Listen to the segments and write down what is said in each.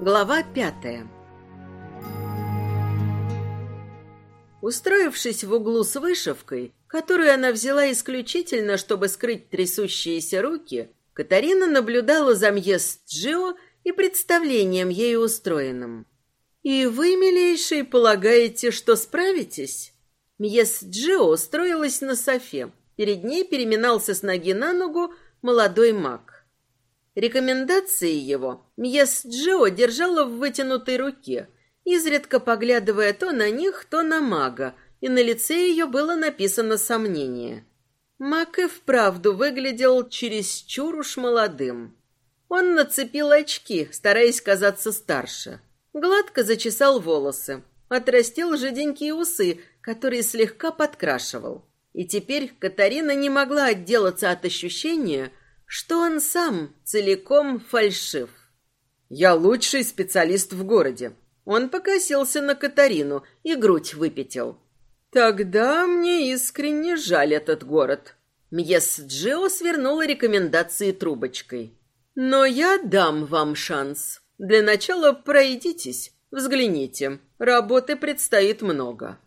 Глава пятая Устроившись в углу с вышивкой, которую она взяла исключительно, чтобы скрыть трясущиеся руки, Катарина наблюдала за Мьес Джио и представлением ею устроенным. «И вы, милейший, полагаете, что справитесь?» Мьес Джио устроилась на софе. Перед ней переминался с ноги на ногу молодой маг. Рекомендации его Мьес Джио держала в вытянутой руке, изредка поглядывая то на них, то на мага, и на лице ее было написано сомнение. Маг и вправду выглядел чересчур уж молодым. Он нацепил очки, стараясь казаться старше. Гладко зачесал волосы, отрастил жиденькие усы, которые слегка подкрашивал. И теперь Катарина не могла отделаться от ощущения, что он сам целиком фальшив. «Я лучший специалист в городе». Он покосился на Катарину и грудь выпятил. «Тогда мне искренне жаль этот город». Мьес Джио свернула рекомендации трубочкой. «Но я дам вам шанс. Для начала пройдитесь, взгляните. Работы предстоит много».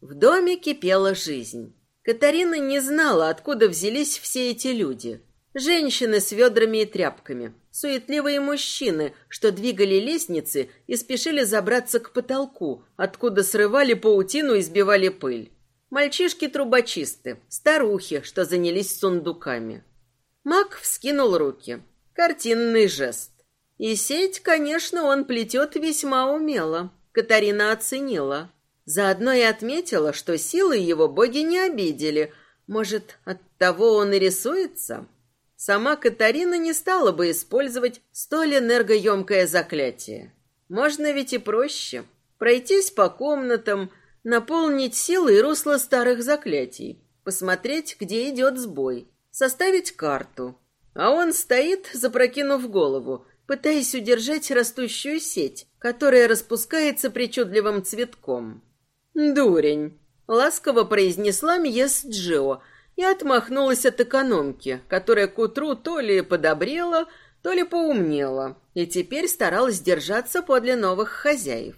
В доме кипела жизнь. Катарина не знала, откуда взялись все эти люди – Женщины с ведрами и тряпками, суетливые мужчины, что двигали лестницы и спешили забраться к потолку, откуда срывали паутину и сбивали пыль. Мальчишки-трубочисты, старухи, что занялись сундуками. Мак вскинул руки. Картинный жест. И сеть, конечно, он плетет весьма умело. Катарина оценила. Заодно и отметила, что силы его боги не обидели. Может, от того он и рисуется? Сама Катарина не стала бы использовать столь энергоемкое заклятие. Можно ведь и проще. Пройтись по комнатам, наполнить силой русло старых заклятий, посмотреть, где идет сбой, составить карту. А он стоит, запрокинув голову, пытаясь удержать растущую сеть, которая распускается причудливым цветком. «Дурень!» — ласково произнесла Мьес Джио — и отмахнулась от экономки, которая к утру то ли подобрела, то ли поумнела, и теперь старалась держаться подле новых хозяев.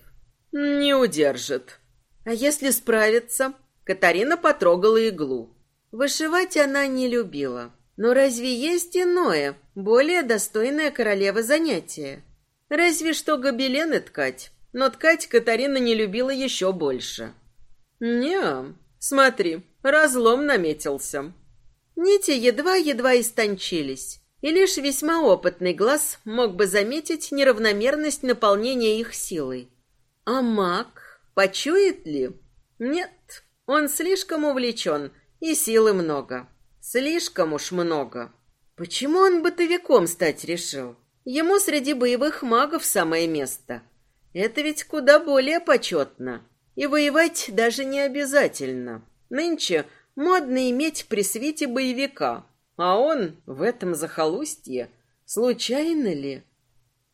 «Не удержит». «А если справиться?» Катарина потрогала иглу. Вышивать она не любила. Но разве есть иное, более достойное королевы занятие? Разве что гобелены ткать, но ткать Катарина не любила еще больше. «Не, смотри, Разлом наметился. Нити едва-едва истончились, и лишь весьма опытный глаз мог бы заметить неравномерность наполнения их силой. А маг почует ли? Нет, он слишком увлечен, и силы много. Слишком уж много. Почему он бытовиком стать решил? Ему среди боевых магов самое место. Это ведь куда более почетно. И воевать даже не обязательно. Нынче модно иметь при свете боевика, а он в этом захолустье. Случайно ли?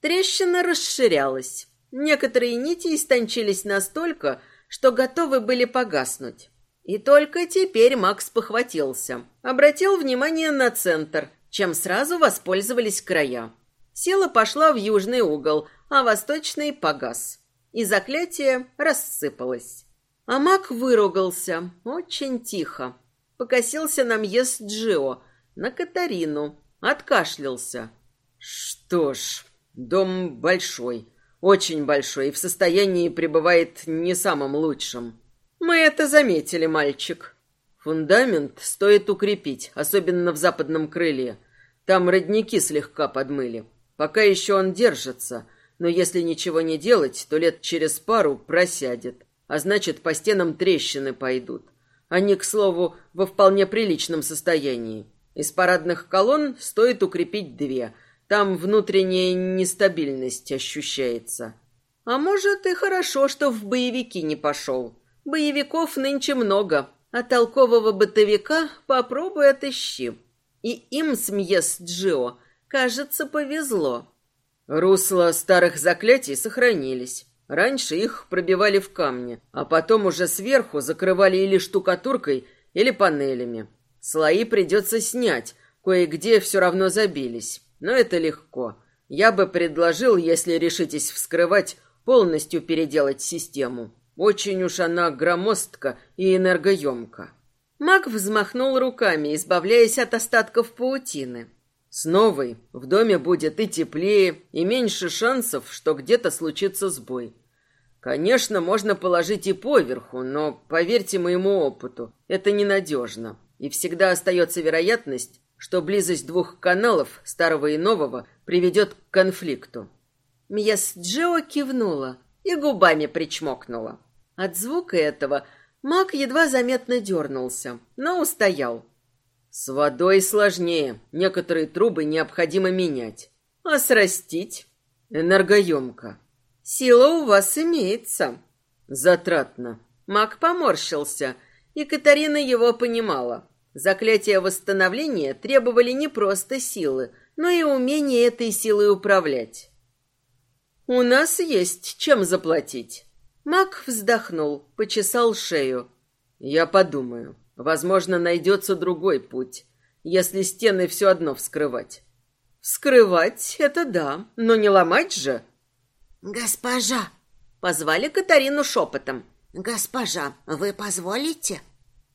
Трещина расширялась. Некоторые нити истончились настолько, что готовы были погаснуть. И только теперь Макс похватился. Обратил внимание на центр, чем сразу воспользовались края. Сила пошла в южный угол, а восточный погас. И заклятие рассыпалось. А маг выругался, очень тихо. Покосился на Мьес Джио, на Катарину, откашлялся. Что ж, дом большой, очень большой, и в состоянии пребывает не самым лучшим. Мы это заметили, мальчик. Фундамент стоит укрепить, особенно в западном крыле. Там родники слегка подмыли. Пока еще он держится, но если ничего не делать, то лет через пару просядет а значит, по стенам трещины пойдут. Они, к слову, во вполне приличном состоянии. Из парадных колонн стоит укрепить две. Там внутренняя нестабильность ощущается. А может, и хорошо, что в боевики не пошел. Боевиков нынче много, а толкового бытовика попробуй отыщи. И им с Мьес Джио, кажется, повезло. Русла старых заклятий сохранились. Раньше их пробивали в камне, а потом уже сверху закрывали или штукатуркой, или панелями. Слои придется снять, кое-где все равно забились, но это легко. Я бы предложил, если решитесь вскрывать, полностью переделать систему. Очень уж она громоздка и энергоемка. Маг взмахнул руками, избавляясь от остатков паутины. С новой в доме будет и теплее, и меньше шансов, что где-то случится сбой. Конечно, можно положить и поверху, но, поверьте моему опыту, это ненадежно. И всегда остается вероятность, что близость двух каналов, старого и нового, приведет к конфликту. Мьяс Джо кивнула и губами причмокнула. От звука этого маг едва заметно дернулся, но устоял. С водой сложнее. Некоторые трубы необходимо менять. А срастить? Энергоемко. Сила у вас имеется. Затратно. Маг поморщился, и Катарина его понимала. Заклятия восстановления требовали не просто силы, но и умения этой силой управлять. «У нас есть чем заплатить». Маг вздохнул, почесал шею. «Я подумаю». Возможно, найдется другой путь, если стены все одно вскрывать. Вскрывать — это да, но не ломать же. «Госпожа!» — позвали Катарину шепотом. «Госпожа, вы позволите?»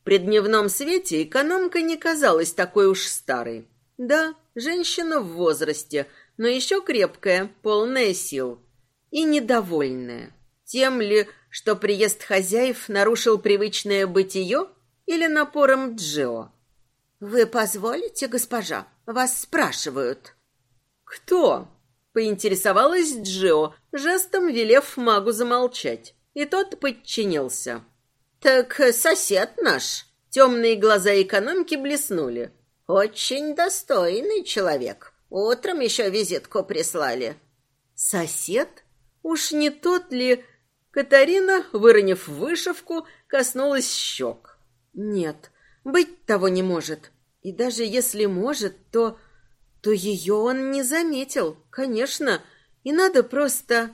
При дневном свете экономка не казалась такой уж старой. Да, женщина в возрасте, но еще крепкая, полная сил. И недовольная. Тем ли, что приезд хозяев нарушил привычное бытие? или напором Джио. «Вы позволите, госпожа? Вас спрашивают». «Кто?» — поинтересовалась Джио, жестом велев магу замолчать, и тот подчинился. «Так сосед наш». Темные глаза экономки блеснули. «Очень достойный человек. Утром еще визитку прислали». «Сосед? Уж не тот ли...» Катарина, выронив вышивку, коснулась щек. Нет, быть того не может. И даже если может, то... То ее он не заметил, конечно. И надо просто...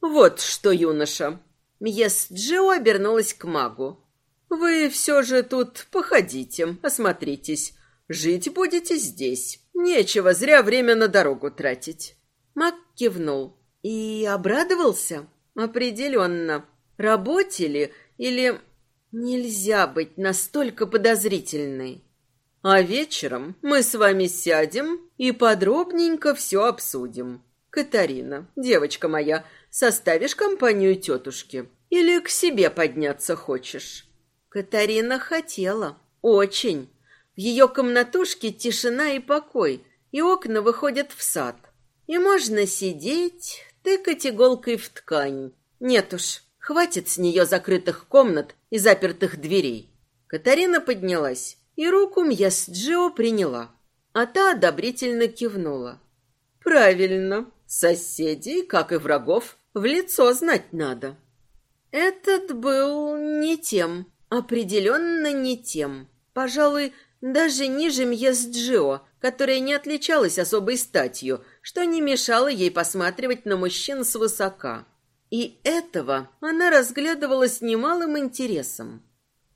Вот что, юноша. Мьес Джо обернулась к магу. Вы все же тут походите, осмотритесь. Жить будете здесь. Нечего зря время на дорогу тратить. Маг кивнул и обрадовался. Определенно. Работали или Нельзя быть настолько подозрительной. А вечером мы с вами сядем и подробненько все обсудим. Катарина, девочка моя, составишь компанию тетушки или к себе подняться хочешь? Катарина хотела, очень. В ее комнатушке тишина и покой, и окна выходят в сад. И можно сидеть, тыкать иголкой в ткань. Нет уж, Хватит с нее закрытых комнат и запертых дверей. Катарина поднялась и руку Мьяс Джио приняла, а та одобрительно кивнула. «Правильно, соседей, как и врагов, в лицо знать надо». Этот был не тем, определенно не тем. Пожалуй, даже ниже Мьяс Джио, которая не отличалась особой статью, что не мешало ей посматривать на мужчин свысока. И этого она разглядывала с немалым интересом.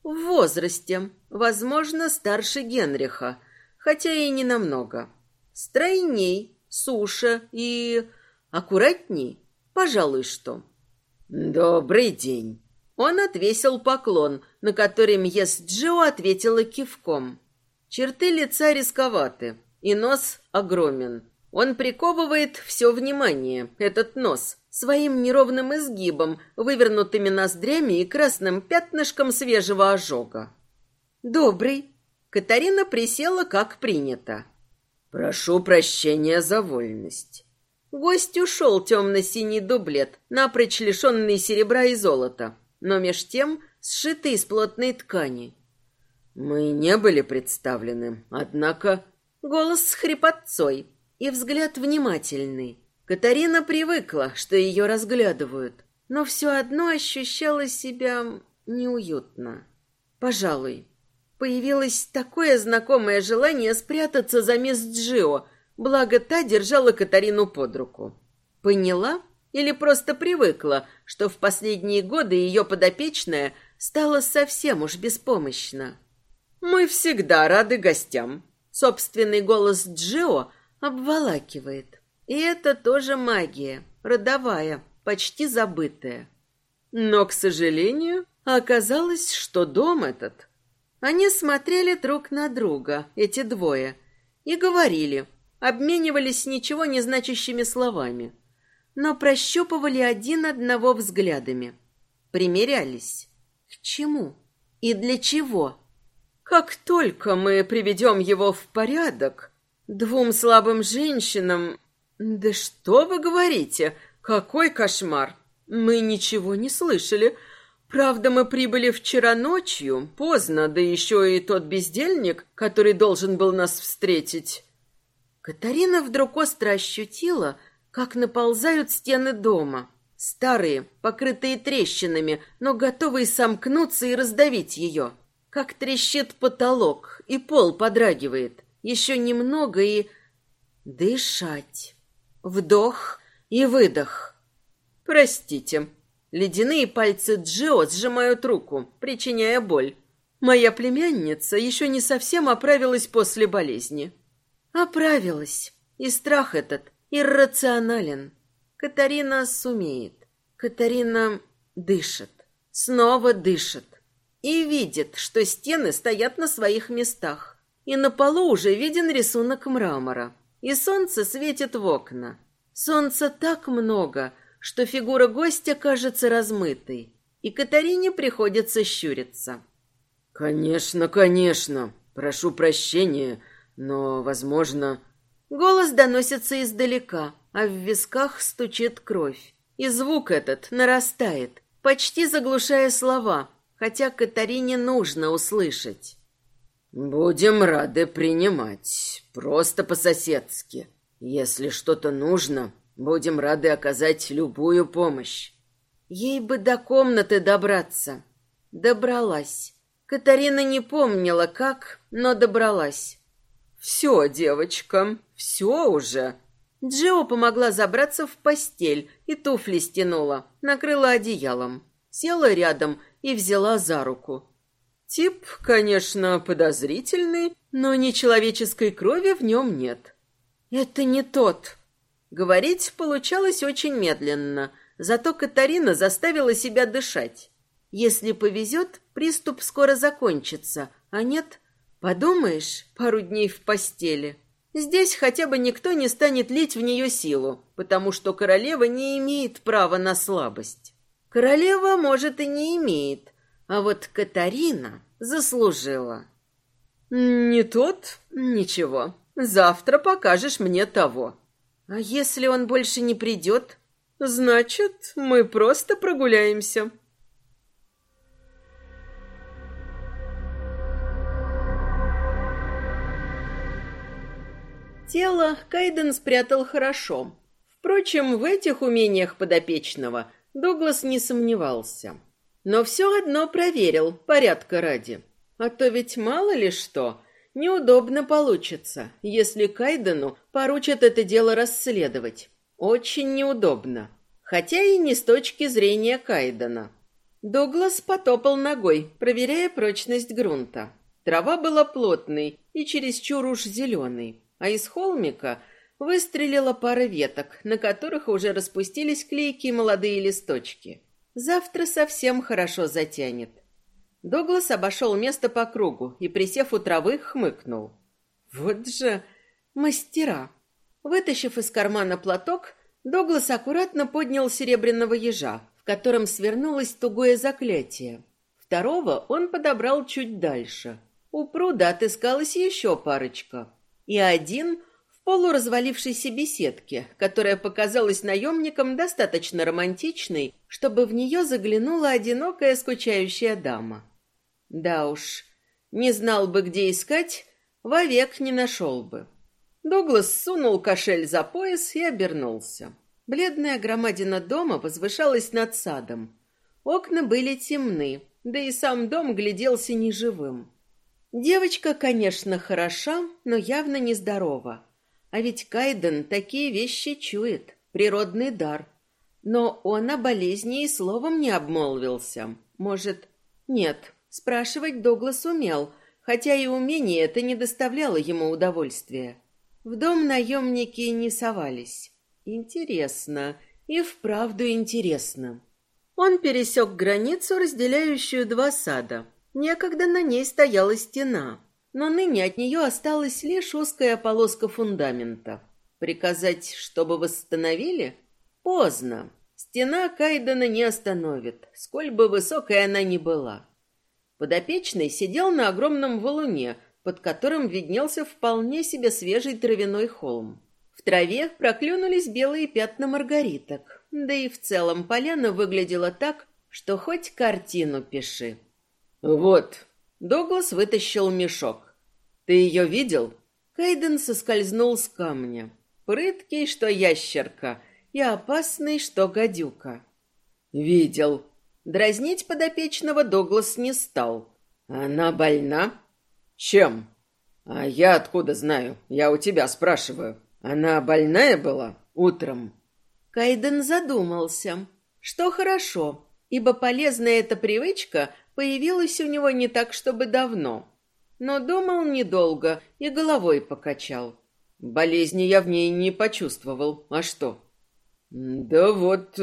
В возрасте, возможно, старше Генриха, хотя и не намного. Стройней, суше и аккуратней, пожалуй, что. «Добрый день!» Он отвесил поклон, на который Мьес Джо ответила кивком. Черты лица рисковаты, и нос огромен. Он приковывает все внимание, этот нос, своим неровным изгибом, вывернутыми ноздрями и красным пятнышком свежего ожога. «Добрый!» Катарина присела, как принято. «Прошу прощения за вольность». Гость ушел темно-синий дублет, напрочь лишенный серебра и золота, но меж тем сшитый из плотной ткани. «Мы не были представлены, однако...» Голос с хрипотцой и взгляд внимательный. Катарина привыкла, что ее разглядывают, но все одно ощущала себя неуютно. Пожалуй, появилось такое знакомое желание спрятаться за мисс Джио, благо та держала Катарину под руку. Поняла или просто привыкла, что в последние годы ее подопечная стала совсем уж беспомощна? «Мы всегда рады гостям», — собственный голос Джио обволакивает. И это тоже магия, родовая, почти забытая. Но, к сожалению, оказалось, что дом этот... Они смотрели друг на друга, эти двое, и говорили, обменивались ничего не значащими словами, но прощупывали один одного взглядами, примерялись. К чему и для чего? Как только мы приведем его в порядок, двум слабым женщинам... Да что вы говорите? Какой кошмар! Мы ничего не слышали. Правда, мы прибыли вчера ночью, поздно, да еще и тот бездельник, который должен был нас встретить. Катарина вдруг остро ощутила, как наползают стены дома. Старые, покрытые трещинами, но готовые сомкнуться и раздавить ее. Как трещит потолок, и пол подрагивает. Еще немного и... Дышать. Вдох и выдох. Простите. Ледяные пальцы Джио сжимают руку, причиняя боль. Моя племянница еще не совсем оправилась после болезни. Оправилась. И страх этот иррационален. Катарина сумеет. Катарина дышит. Снова дышит и видит, что стены стоят на своих местах. И на полу уже виден рисунок мрамора. И солнце светит в окна. Солнца так много, что фигура гостя кажется размытой. И Катарине приходится щуриться. «Конечно, конечно. Прошу прощения, но, возможно...» Голос доносится издалека, а в висках стучит кровь. И звук этот нарастает, почти заглушая слова, хотя Катарине нужно услышать. «Будем рады принимать, просто по-соседски. Если что-то нужно, будем рады оказать любую помощь». Ей бы до комнаты добраться. Добралась. Катарина не помнила, как, но добралась. «Все, девочка, все уже». Джио помогла забраться в постель и туфли стянула, накрыла одеялом. Села рядом и взяла за руку. Тип, конечно, подозрительный, но нечеловеческой крови в нем нет. Это не тот. Говорить получалось очень медленно, зато Катарина заставила себя дышать. Если повезет, приступ скоро закончится, а нет, подумаешь, пару дней в постели. Здесь хотя бы никто не станет лить в нее силу, потому что королева не имеет права на слабость. Королева, может, и не имеет, а вот Катарина заслужила. Не тот? Ничего. Завтра покажешь мне того. А если он больше не придет? Значит, мы просто прогуляемся. Тело Кайден спрятал хорошо. Впрочем, в этих умениях подопечного – Дуглас не сомневался. Но все одно проверил, порядка ради. А то ведь мало ли что, неудобно получится, если Кайдену поручат это дело расследовать. Очень неудобно. Хотя и не с точки зрения Кайдена. Дуглас потопал ногой, проверяя прочность грунта. Трава была плотной и чересчур уж зеленой, а из холмика Выстрелила пара веток, на которых уже распустились клейкие молодые листочки. Завтра совсем хорошо затянет. Доглас обошел место по кругу и, присев у травы, хмыкнул. Вот же мастера. Вытащив из кармана платок, Доглас аккуратно поднял серебряного ежа, в котором свернулось тугое заклятие. Второго он подобрал чуть дальше. У пруда отыскалась еще парочка. И один полуразвалившейся беседке, которая показалась наемникам достаточно романтичной, чтобы в нее заглянула одинокая скучающая дама. Да уж, не знал бы, где искать, вовек не нашел бы. Дуглас сунул кошель за пояс и обернулся. Бледная громадина дома возвышалась над садом. Окна были темны, да и сам дом гляделся неживым. Девочка, конечно, хороша, но явно нездорова. А ведь Кайден такие вещи чует, природный дар. Но он о болезни и словом не обмолвился. Может, нет, спрашивать Доглас умел, хотя и умение это не доставляло ему удовольствия. В дом наемники не совались. Интересно, и вправду интересно. Он пересек границу, разделяющую два сада. Некогда на ней стояла стена, но ныне от нее осталась лишь узкая полоска фундамента. Приказать, чтобы восстановили? Поздно. Стена Кайдена не остановит, сколь бы высокой она ни была. Подопечный сидел на огромном валуне, под которым виднелся вполне себе свежий травяной холм. В траве проклюнулись белые пятна маргариток, да и в целом поляна выглядела так, что хоть картину пиши. «Вот», — Дуглас вытащил мешок. «Ты ее видел?» Кайден соскользнул с камня. Прыткий, что ящерка, и опасный, что гадюка. «Видел». Дразнить подопечного Дуглас не стал. «Она больна?» «Чем?» «А я откуда знаю? Я у тебя спрашиваю. Она больная была утром?» Кайден задумался, что хорошо, ибо полезная эта привычка появилась у него не так, чтобы давно. Но думал недолго и головой покачал. Болезни я в ней не почувствовал. А что? Да вот...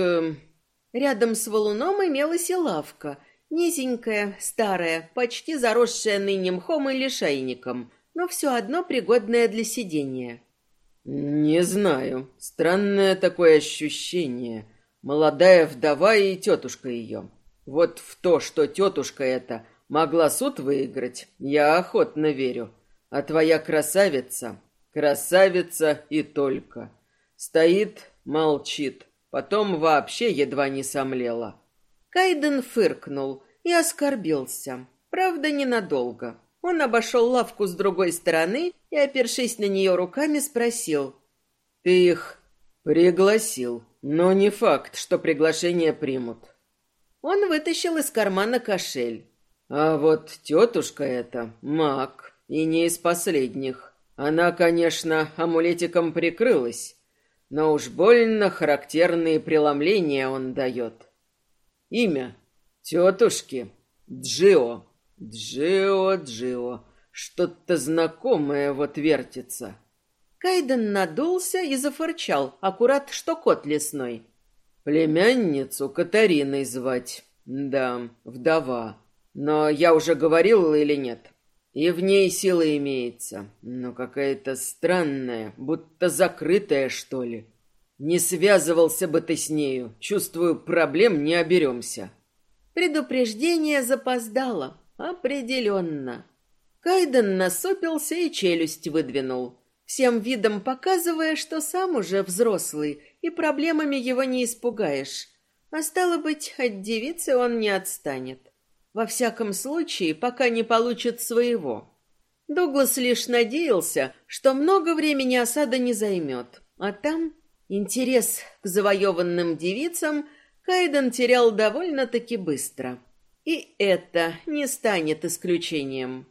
Рядом с валуном имелась и лавка, низенькая, старая, почти заросшая ныне мхом или шайником, но все одно пригодная для сидения. «Не знаю. Странное такое ощущение. Молодая вдова и тетушка ее. Вот в то, что тетушка эта могла суд выиграть, я охотно верю. А твоя красавица, красавица и только. Стоит, молчит, потом вообще едва не сомлела». Кайден фыркнул и оскорбился. Правда, ненадолго. Он обошел лавку с другой стороны и, опершись на нее руками, спросил. «Ты их пригласил, но не факт, что приглашение примут». Он вытащил из кармана кошель. «А вот тетушка эта маг, и не из последних. Она, конечно, амулетиком прикрылась, но уж больно характерные преломления он дает. Имя тетушки Джио». Джио, Джио, что-то знакомое вот вертится. Кайден надулся и зафырчал, аккурат, что кот лесной. Племянницу Катариной звать. Да, вдова. Но я уже говорил или нет? И в ней сила имеется, но какая-то странная, будто закрытая, что ли. Не связывался бы ты с нею, чувствую, проблем не оберемся. Предупреждение запоздало. Определенно. Кайден насупился и челюсть выдвинул, всем видом показывая, что сам уже взрослый, и проблемами его не испугаешь. А стало быть, от девицы он не отстанет. Во всяком случае, пока не получит своего. Дуглас лишь надеялся, что много времени осада не займет. А там интерес к завоеванным девицам Кайден терял довольно-таки быстро. И это не станет исключением.